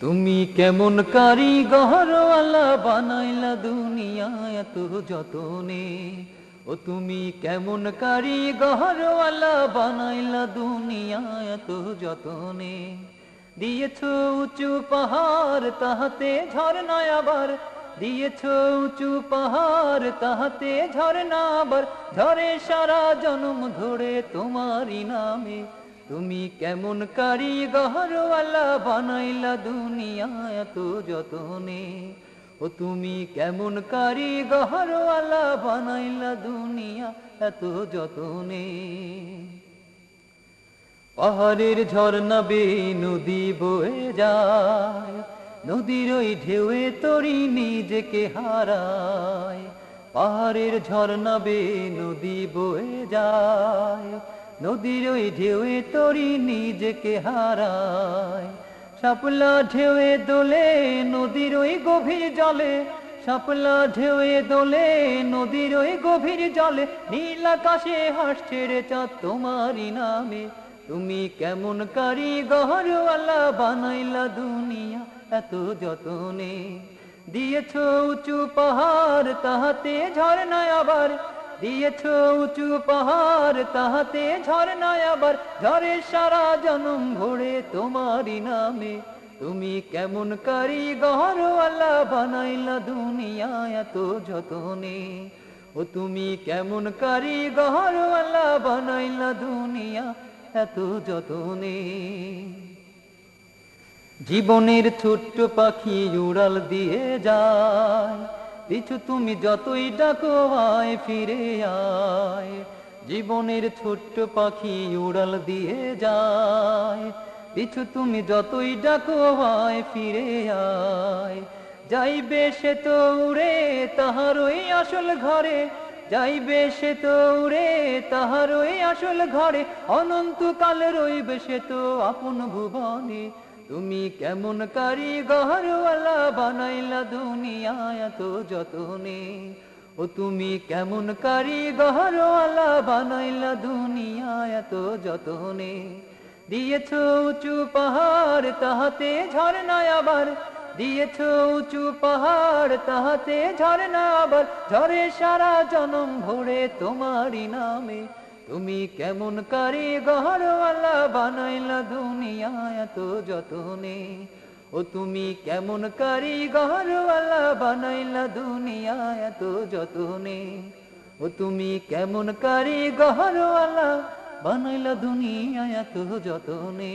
তুমি কেমন কারি গহরওয়ালা বানাইলা দুনিয়া এত যতনে। ও তুমি কেমন কারি গহরওয়ালা বানাইলা দুনিয়া এত যতনে। দিয়েছ উঁচু পাহাড়, তাহাতে ঝর্ণায় আবার। দিয়েছ উঁচু পাহাড়, তাহাতে ঝর্ণা আবার। ঝরে সারা জনম ধরে তোমারই নামে। তুমি কেমন কারি গহরওয়ালা বানাইলা দুনিয়া এত যতনে? ও তুমি কেমন কারি গহরওয়ালা বানাইলা দুনিয়া এত যতনে? পাহাড়ের ঝর্ণা বে নদী বয়ে যায়, নদীর ওই ঢেউয়ে তরি নিজেকে হারায়। পাহাড়ের ঝর্ণা বে নদী বয়ে যায় নদীর ওই ঢেউয়ে তরি নিজেকে হারায়। সাপলা ঢেউয়ে দোলে নদীর ওই গভীর জলে। সাপলা ঢেউয়ে দোলে নদীর ওই গভীর জলে। নীল আকাশে হাসছে রে চাঁদ তোমারই নামে। তুমি কেমন কারি গহরওয়ালা বানাইলা দুনিয়া এত যতনে। দিয়েছ উঁচু পাহাড়, তাহাতে ঝর্ণায় আবার দিয়েছ উঁচু পাহাড়, তাহাতে ঝর্ণায় আবার ঝরে সারা জনম ভরে তোমারই নামে। তুমি কেমন কারি গহরওয়ালা বানাইলা দুনিয়া এত যতনে। ও তুমি কেমন কারি গহরওয়ালা বানাইলা দুনিয়া এত যতনে। জীবনের ছোট্ট পাখি উড়াল দিয়ে যায় পিছু তুমি যতই ডাকো, আয়, ফিরে আয়। জীবনের ছোট্ট পাখি উড়াল দিয়ে যায়। পিছু তুমি যতই ডাকো, আয়, ফিরে আয়। যাইবে সে তো উড়ে তাহারই আসল ঘরে। যাইবে সে তো উড়ে তাহারই আসল ঘরে। অনন্তকাল রইবে সে তো আপন ভুবনে। তুমি কেমন কারি গহরওয়ালা বানাইলা দুনিয়া এত যতনে। ও তুমি কেমন কারি গহরওয়ালা বানাইলা দুনিয়া এত যতনে। দিয়েছ উঁচু পাহাড়, তাহাতে ঝর্ণায় আবার। দিয়েছ উঁচু পাহাড়, তাহাতে ঝর্ণা আবার। ঝরে সারা জনম ভরে তোমারই নামে। তুমি কেমন কারি গহরওয়ালা বানাইলা দুনিয়া এত যতনে। ও তুমি কেমন কারি গহরওয়ালা বানাইলা দুনিয়া এত যতনে। ও তুমি কেমন কারি গহরওয়ালা বানাইলা দুনিয়া এত যতনে।